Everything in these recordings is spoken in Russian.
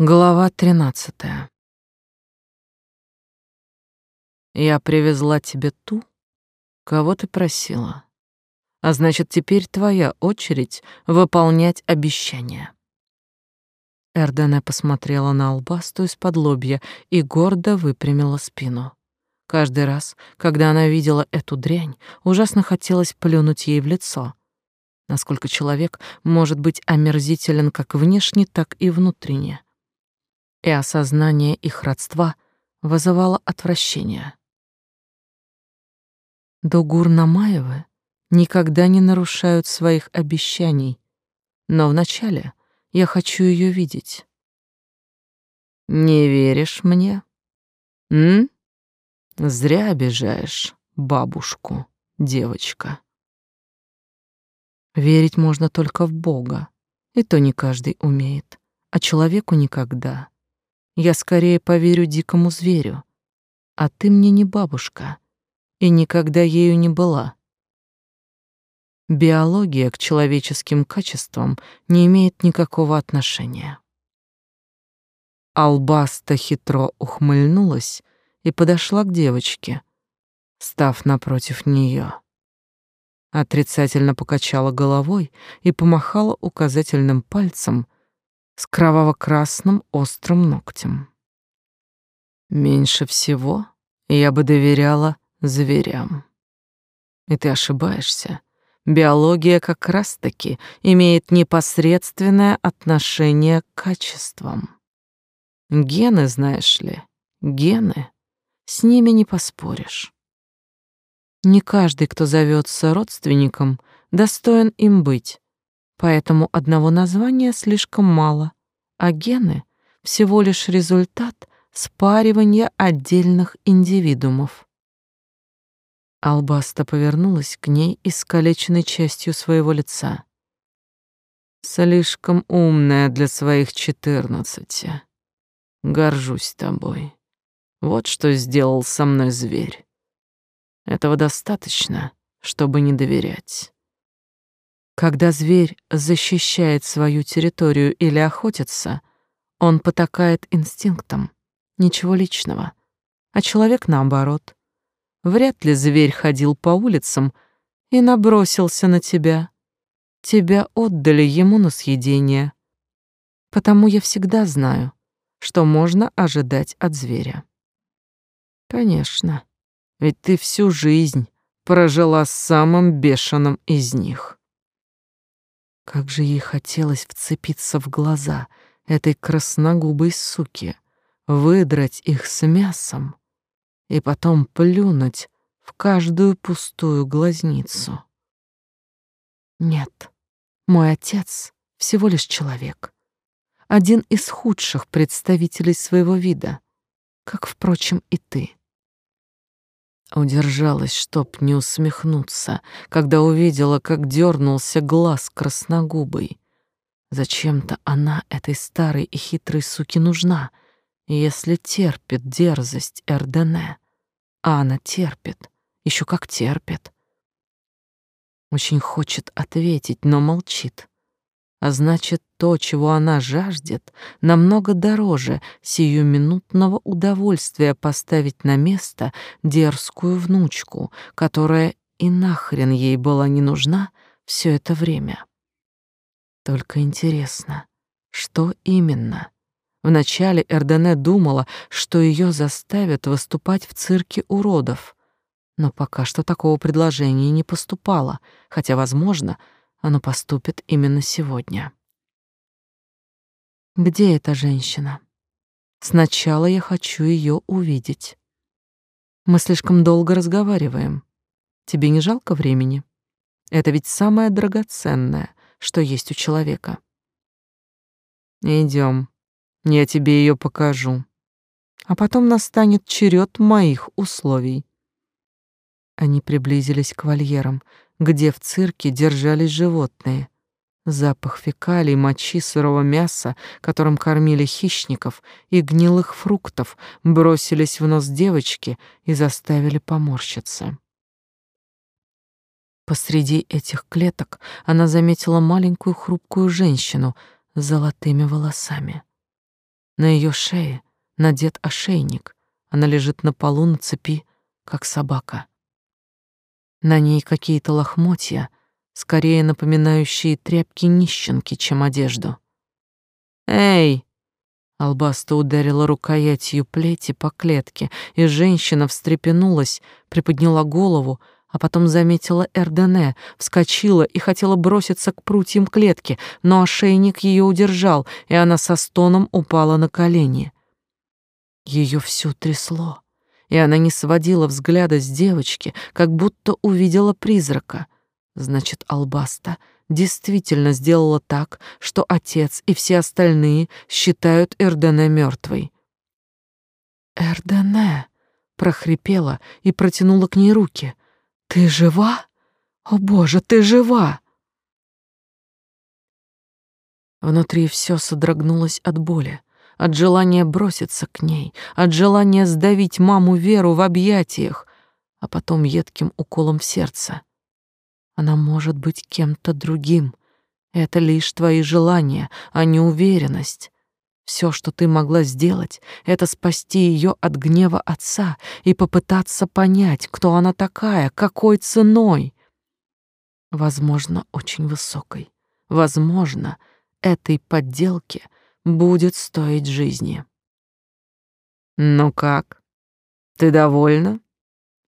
Глава тринадцатая. Я привезла тебе ту, кого ты просила. А значит, теперь твоя очередь выполнять обещания. Эрдене посмотрела на албасту из-под лобья и гордо выпрямила спину. Каждый раз, когда она видела эту дрянь, ужасно хотелось плюнуть ей в лицо. Насколько человек может быть омерзителен как внешне, так и внутренне и осознание их родства вызывало отвращение. Дугур Намаевы никогда не нарушают своих обещаний, но вначале я хочу ее видеть. Не веришь мне? М? Зря обижаешь бабушку, девочка. Верить можно только в Бога, и то не каждый умеет, а человеку никогда. Я скорее поверю дикому зверю. А ты мне не бабушка и никогда ею не была. Биология к человеческим качествам не имеет никакого отношения. Албаста хитро ухмыльнулась и подошла к девочке, став напротив нее. Отрицательно покачала головой и помахала указательным пальцем, с кроваво-красным острым ногтем. Меньше всего я бы доверяла зверям. И ты ошибаешься. Биология как раз-таки имеет непосредственное отношение к качествам. Гены, знаешь ли, гены, с ними не поспоришь. Не каждый, кто зовется родственником, достоин им быть, Поэтому одного названия слишком мало, а гены — всего лишь результат спаривания отдельных индивидуумов. Албаста повернулась к ней искалеченной частью своего лица. «Слишком умная для своих четырнадцати. Горжусь тобой. Вот что сделал со мной зверь. Этого достаточно, чтобы не доверять». Когда зверь защищает свою территорию или охотится, он потакает инстинктам, ничего личного. А человек наоборот. Вряд ли зверь ходил по улицам и набросился на тебя. Тебя отдали ему на съедение. Потому я всегда знаю, что можно ожидать от зверя. Конечно, ведь ты всю жизнь прожила с самым бешеным из них. Как же ей хотелось вцепиться в глаза этой красногубой суки, выдрать их с мясом и потом плюнуть в каждую пустую глазницу. Нет, мой отец всего лишь человек, один из худших представителей своего вида, как, впрочем, и ты. Удержалась, чтоб не усмехнуться, когда увидела, как дернулся глаз красногубый. Зачем-то она этой старой и хитрой суке нужна, если терпит дерзость Эрдене. А она терпит, еще как терпит. Очень хочет ответить, но молчит. А значит, то, чего она жаждет, намного дороже сиюминутного удовольствия поставить на место дерзкую внучку, которая и нахрен ей была не нужна все это время. Только интересно, что именно? Вначале Эрдене думала, что ее заставят выступать в цирке уродов, но пока что такого предложения не поступало, хотя, возможно, оно поступит именно сегодня. Где эта женщина? Сначала я хочу ее увидеть. Мы слишком долго разговариваем. Тебе не жалко времени? Это ведь самое драгоценное, что есть у человека. Идем, я тебе ее покажу. А потом настанет черед моих условий. Они приблизились к вольерам, где в цирке держались животные. Запах фекалий, мочи, сырого мяса, которым кормили хищников, и гнилых фруктов бросились в нос девочки и заставили поморщиться. Посреди этих клеток она заметила маленькую хрупкую женщину с золотыми волосами. На ее шее надет ошейник. Она лежит на полу на цепи, как собака. На ней какие-то лохмотья, скорее напоминающие тряпки нищенки, чем одежду. «Эй!» Албаста ударила рукоятью плети по клетке, и женщина встрепенулась, приподняла голову, а потом заметила Эрдене, вскочила и хотела броситься к прутьям клетки, но ошейник ее удержал, и она со стоном упала на колени. Ее всю трясло, и она не сводила взгляда с девочки, как будто увидела призрака. Значит, Албаста — действительно сделала так, что отец и все остальные считают Эрдене мертвой. «Эрдене!» — прохрипела и протянула к ней руки. «Ты жива? О, Боже, ты жива!» Внутри все содрогнулось от боли, от желания броситься к ней, от желания сдавить маму Веру в объятиях, а потом едким уколом в сердце. Она может быть кем-то другим. Это лишь твои желания, а не уверенность. Все, что ты могла сделать, это спасти ее от гнева отца и попытаться понять, кто она такая, какой ценой. Возможно, очень высокой. Возможно, этой подделке будет стоить жизни. Ну как? Ты довольна?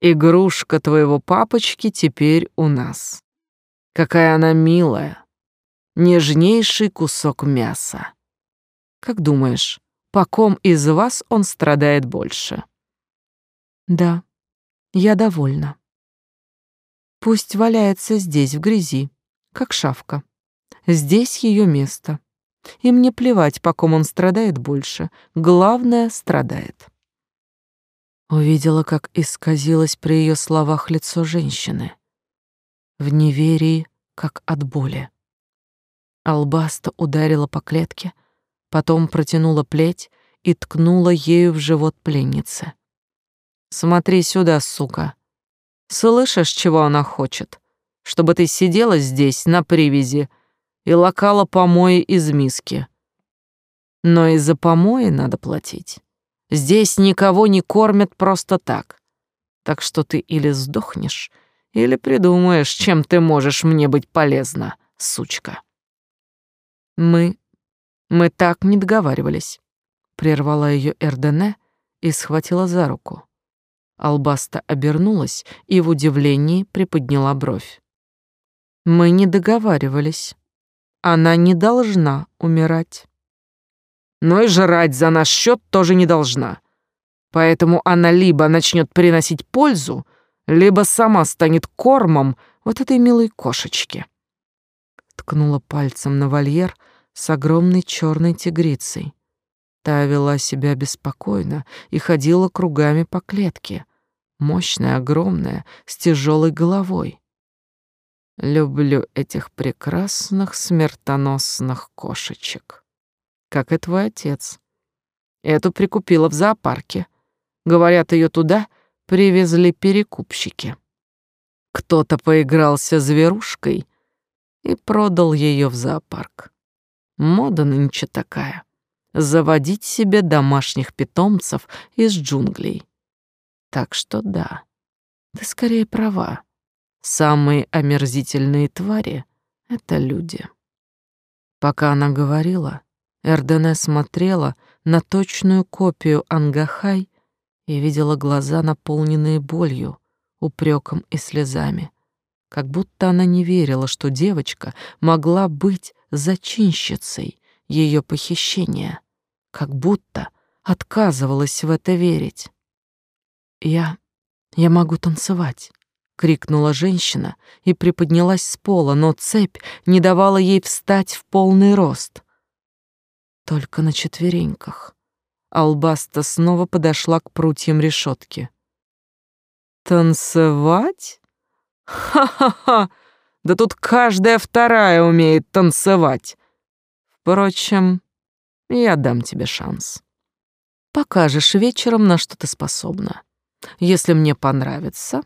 Игрушка твоего папочки теперь у нас. Какая она милая. Нежнейший кусок мяса. Как думаешь, по ком из вас он страдает больше? Да, я довольна. Пусть валяется здесь, в грязи, как шавка. Здесь ее место. И мне плевать, по ком он страдает больше. Главное, страдает. Увидела, как исказилось при ее словах лицо женщины. В неверии, как от боли. Албаста ударила по клетке, потом протянула плеть и ткнула ею в живот пленницы. «Смотри сюда, сука. Слышишь, чего она хочет? Чтобы ты сидела здесь, на привязи, и лакала помои из миски. Но и за помои надо платить». Здесь никого не кормят просто так. Так что ты или сдохнешь, или придумаешь, чем ты можешь мне быть полезна, сучка. Мы... мы так не договаривались. Прервала ее Эрдене и схватила за руку. Албаста обернулась и в удивлении приподняла бровь. Мы не договаривались. Она не должна умирать но и жрать за наш счет тоже не должна. Поэтому она либо начнет приносить пользу, либо сама станет кормом вот этой милой кошечки. Ткнула пальцем на вольер с огромной черной тигрицей. Та вела себя беспокойно и ходила кругами по клетке, мощная, огромная, с тяжелой головой. Люблю этих прекрасных смертоносных кошечек как и твой отец. Эту прикупила в зоопарке. Говорят, ее туда привезли перекупщики. Кто-то поигрался зверушкой и продал ее в зоопарк. Мода нынче такая — заводить себе домашних питомцев из джунглей. Так что да, ты скорее права. Самые омерзительные твари — это люди. Пока она говорила, Эрдене смотрела на точную копию Ангахай и видела глаза, наполненные болью, упреком и слезами. Как будто она не верила, что девочка могла быть зачинщицей ее похищения. Как будто отказывалась в это верить. «Я... я могу танцевать», — крикнула женщина и приподнялась с пола, но цепь не давала ей встать в полный рост — только на четвереньках. Албаста снова подошла к прутьям решетки. «Танцевать? Ха-ха-ха! Да тут каждая вторая умеет танцевать. Впрочем, я дам тебе шанс. Покажешь вечером, на что ты способна. Если мне понравится,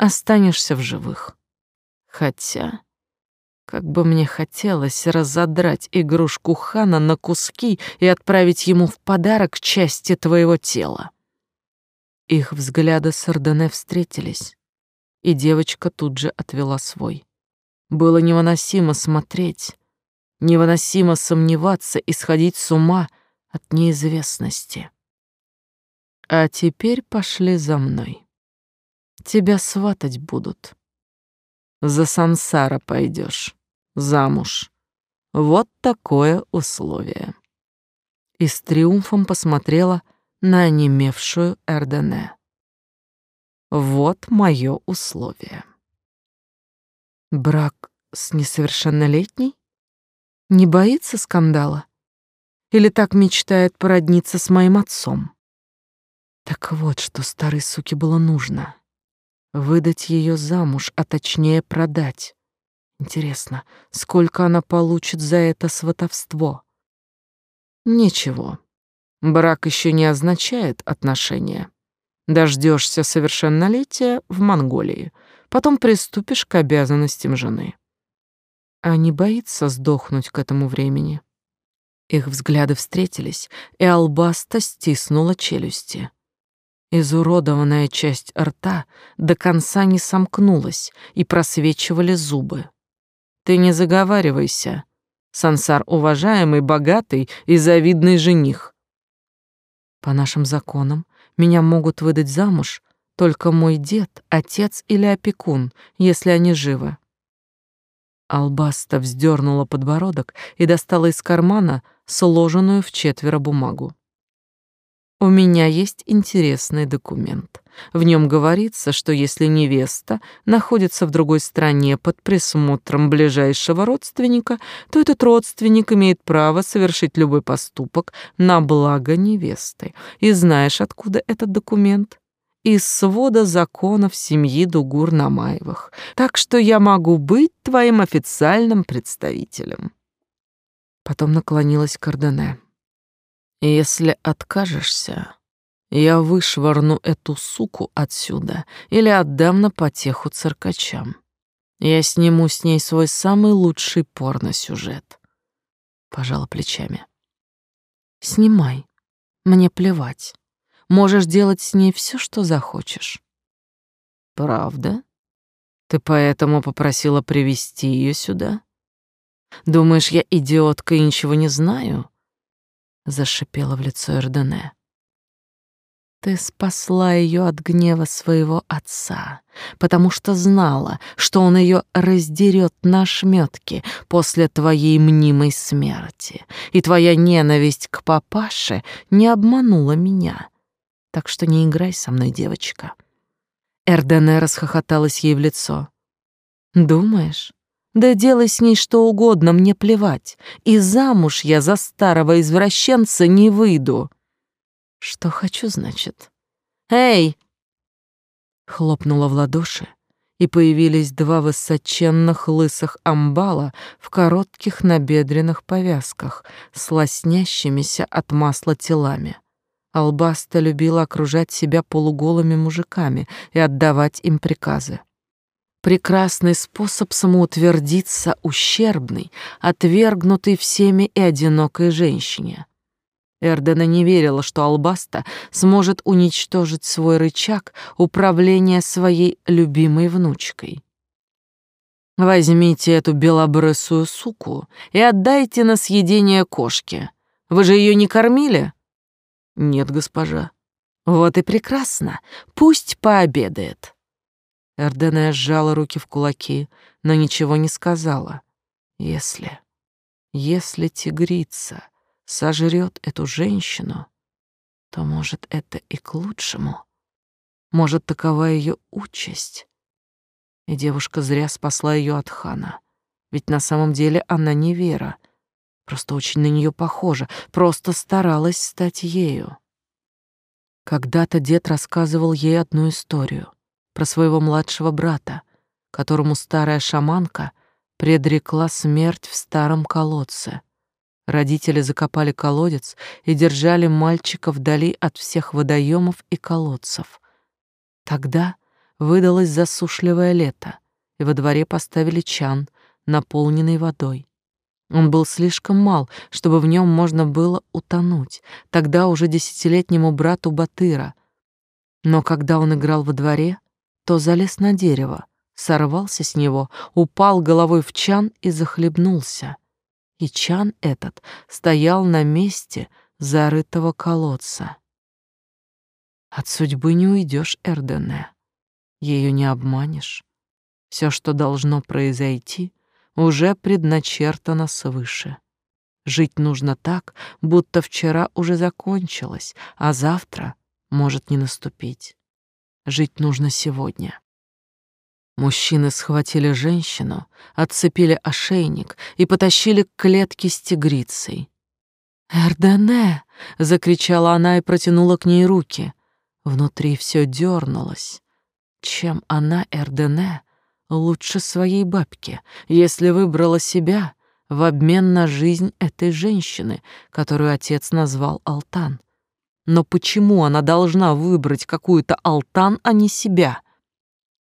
останешься в живых. Хотя, Как бы мне хотелось разодрать игрушку Хана на куски и отправить ему в подарок части твоего тела. Их взгляды с Ордене встретились, и девочка тут же отвела свой. Было невыносимо смотреть, невыносимо сомневаться и сходить с ума от неизвестности. А теперь пошли за мной. Тебя сватать будут. За сансара пойдешь замуж. Вот такое условие. И с триумфом посмотрела на онемевшую Эрдене. Вот мое условие. Брак с несовершеннолетней? Не боится скандала? Или так мечтает породниться с моим отцом? Так вот, что старой суке было нужно. Выдать ее замуж, а точнее продать. Интересно, сколько она получит за это сватовство? Ничего. Брак еще не означает отношения. Дождешься совершеннолетия в Монголии, потом приступишь к обязанностям жены. А не боится сдохнуть к этому времени? Их взгляды встретились, и Албаста стиснула челюсти. Изуродованная часть рта до конца не сомкнулась, и просвечивали зубы. Ты не заговаривайся. Сансар уважаемый, богатый и завидный жених. По нашим законам меня могут выдать замуж только мой дед, отец или опекун, если они живы. Албаста вздернула подбородок и достала из кармана сложенную в четверо бумагу. У меня есть интересный документ. В нем говорится, что если невеста находится в другой стране под присмотром ближайшего родственника, то этот родственник имеет право совершить любой поступок на благо невесты. И знаешь, откуда этот документ? Из свода законов семьи Дугур-Намаевых. Так что я могу быть твоим официальным представителем. Потом наклонилась к Ордене. Если откажешься, я вышвырну эту суку отсюда или отдам на потеху циркачам. Я сниму с ней свой самый лучший порно-сюжет. Пожала плечами. Снимай. Мне плевать. Можешь делать с ней все, что захочешь. Правда? Ты поэтому попросила привести ее сюда? Думаешь, я идиотка и ничего не знаю? Зашипела в лицо Эрдене. Ты спасла ее от гнева своего отца, потому что знала, что он ее раздерет на шметки после твоей мнимой смерти, и твоя ненависть к папаше не обманула меня. Так что не играй со мной, девочка. Эрдене расхохоталась ей в лицо. Думаешь, да делай с ней что угодно, мне плевать. И замуж я за старого извращенца не выйду. Что хочу, значит. Эй! Хлопнула в ладоши, и появились два высоченных лысых амбала в коротких набедренных повязках с лоснящимися от масла телами. Албаста любила окружать себя полуголыми мужиками и отдавать им приказы. Прекрасный способ самоутвердиться ущербной, отвергнутой всеми и одинокой женщине. Эрдена не верила, что Албаста сможет уничтожить свой рычаг управления своей любимой внучкой. Возьмите эту белобрысую суку и отдайте на съедение кошке. Вы же ее не кормили? Нет, госпожа. Вот и прекрасно. Пусть пообедает. Эрдене сжала руки в кулаки, но ничего не сказала. Если... Если тигрица сожрет эту женщину, то, может, это и к лучшему. Может, такова ее участь. И девушка зря спасла ее от хана. Ведь на самом деле она не Вера. Просто очень на нее похожа, просто старалась стать ею. Когда-то дед рассказывал ей одну историю про своего младшего брата, которому старая шаманка предрекла смерть в старом колодце. Родители закопали колодец и держали мальчика вдали от всех водоемов и колодцев. Тогда выдалось засушливое лето, и во дворе поставили чан, наполненный водой. Он был слишком мал, чтобы в нем можно было утонуть, тогда уже десятилетнему брату Батыра. Но когда он играл во дворе, то залез на дерево, сорвался с него, упал головой в чан и захлебнулся. И чан этот стоял на месте зарытого колодца. От судьбы не уйдешь, Эрдене. Ее не обманешь. Все, что должно произойти, уже предначертано свыше. Жить нужно так, будто вчера уже закончилось, а завтра может не наступить. Жить нужно сегодня. Мужчины схватили женщину, отцепили ошейник и потащили к клетке с тигрицей. «Эрдене!» — закричала она и протянула к ней руки. Внутри все дернулось. Чем она, Эрдене, лучше своей бабки, если выбрала себя в обмен на жизнь этой женщины, которую отец назвал Алтан? Но почему она должна выбрать какую-то Алтан, а не себя?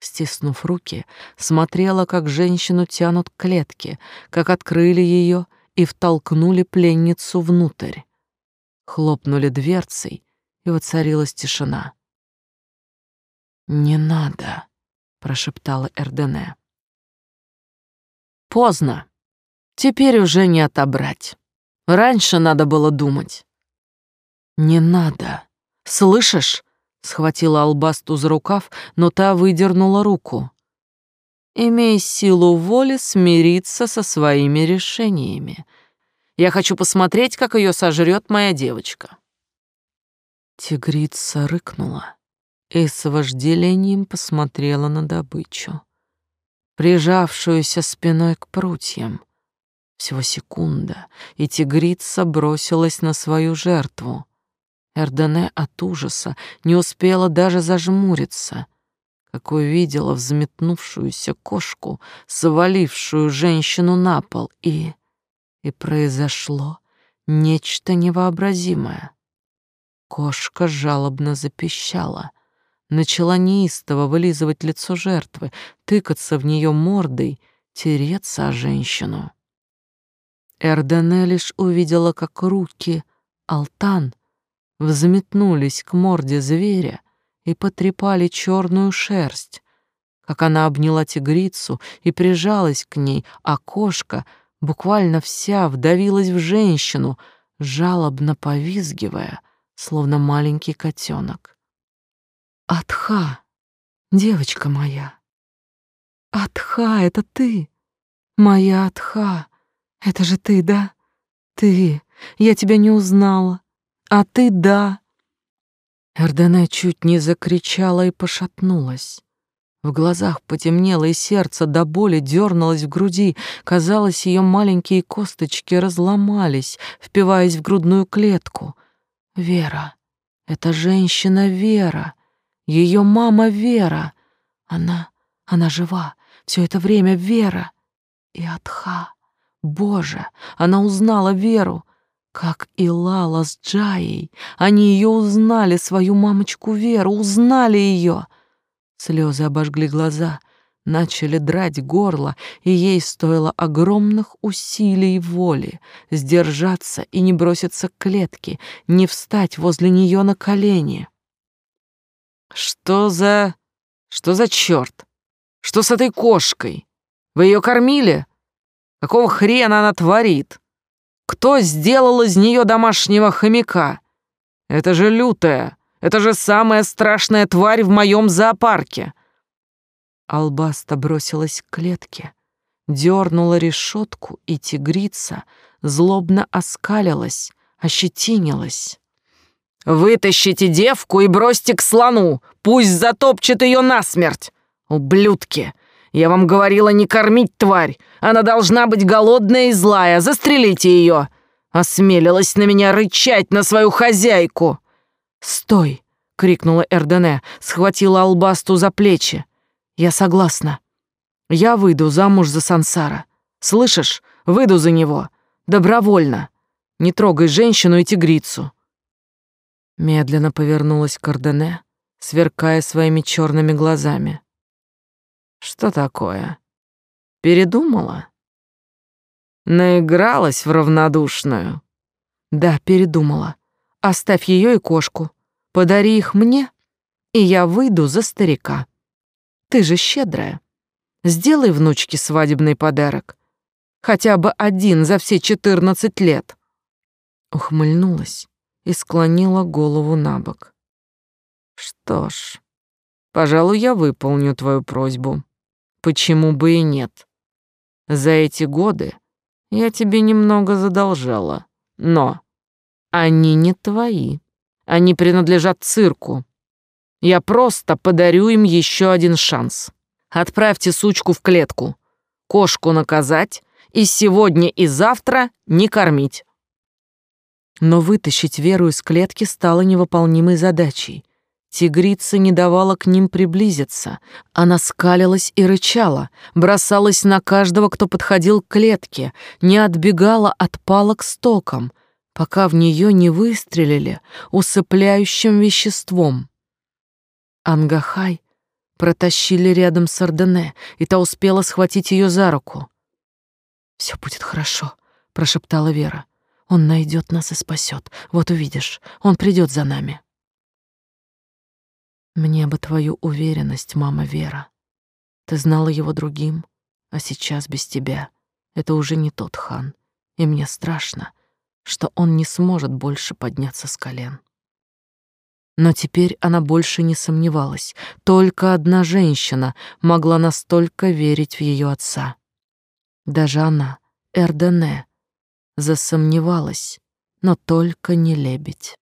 Стиснув руки, смотрела, как женщину тянут к клетке, как открыли ее и втолкнули пленницу внутрь. Хлопнули дверцей, и воцарилась тишина. «Не надо», — прошептала Эрдене. «Поздно. Теперь уже не отобрать. Раньше надо было думать. «Не надо. Слышишь?» Схватила Албасту за рукав, но та выдернула руку. «Имей силу воли смириться со своими решениями. Я хочу посмотреть, как ее сожрет моя девочка». Тигрица рыкнула и с вожделением посмотрела на добычу, прижавшуюся спиной к прутьям. Всего секунда, и тигрица бросилась на свою жертву. Эрдене от ужаса не успела даже зажмуриться, как увидела взметнувшуюся кошку, свалившую женщину на пол, и... И произошло нечто невообразимое. Кошка жалобно запищала, начала неистово вылизывать лицо жертвы, тыкаться в нее мордой, тереться о женщину. Эрдене лишь увидела, как руки Алтан — взметнулись к морде зверя и потрепали черную шерсть, как она обняла тигрицу и прижалась к ней, а кошка буквально вся вдавилась в женщину, жалобно повизгивая, словно маленький котенок. «Атха, девочка моя! Атха, это ты! Моя Атха! Это же ты, да? Ты! Я тебя не узнала. А ты да. Эрдене чуть не закричала и пошатнулась. В глазах потемнело, и сердце до боли дернулось в груди. Казалось, ее маленькие косточки разломались, впиваясь в грудную клетку. Вера. Это женщина Вера. Ее мама Вера. Она, она жива. Все это время Вера. И Атха. Боже, она узнала Веру. Как и Лала с Джаей, они ее узнали, свою мамочку Веру, узнали ее. Слезы обожгли глаза, начали драть горло, и ей стоило огромных усилий воли сдержаться и не броситься к клетке, не встать возле нее на колени. «Что за... что за черт? Что с этой кошкой? Вы ее кормили? Какого хрена она творит?» Кто сделал из нее домашнего хомяка? Это же лютая, это же самая страшная тварь в моем зоопарке. Албаста бросилась к клетке, дернула решетку, и тигрица злобно оскалилась, ощетинилась. «Вытащите девку и бросьте к слону, пусть затопчет ее насмерть! Ублюдки! Я вам говорила не кормить тварь. Она должна быть голодная и злая. Застрелите ее. Осмелилась на меня рычать на свою хозяйку. Стой, крикнула Эрдене, схватила Албасту за плечи. Я согласна. Я выйду замуж за Сансара. Слышишь? Выйду за него. Добровольно. Не трогай женщину и тигрицу. Медленно повернулась к Эрдене, сверкая своими черными глазами. Что такое? Передумала? Наигралась в равнодушную. Да, передумала. Оставь ее и кошку. Подари их мне, и я выйду за старика. Ты же щедрая. Сделай внучке свадебный подарок. Хотя бы один за все четырнадцать лет. Ухмыльнулась и склонила голову на бок. Что ж, пожалуй, я выполню твою просьбу. Почему бы и нет? За эти годы я тебе немного задолжала, но они не твои. Они принадлежат цирку. Я просто подарю им еще один шанс. Отправьте сучку в клетку, кошку наказать и сегодня и завтра не кормить. Но вытащить Веру из клетки стало невыполнимой задачей. Тигрица не давала к ним приблизиться. Она скалилась и рычала, бросалась на каждого, кто подходил к клетке, не отбегала от палок стоком, пока в нее не выстрелили усыпляющим веществом. Ангахай протащили рядом с Ордене, и та успела схватить ее за руку. «Все будет хорошо», — прошептала Вера. «Он найдет нас и спасет. Вот увидишь, он придет за нами». Мне бы твою уверенность, мама Вера. Ты знала его другим, а сейчас без тебя. Это уже не тот хан, и мне страшно, что он не сможет больше подняться с колен. Но теперь она больше не сомневалась. Только одна женщина могла настолько верить в ее отца. Даже она, Эрдене, засомневалась, но только не лебедь.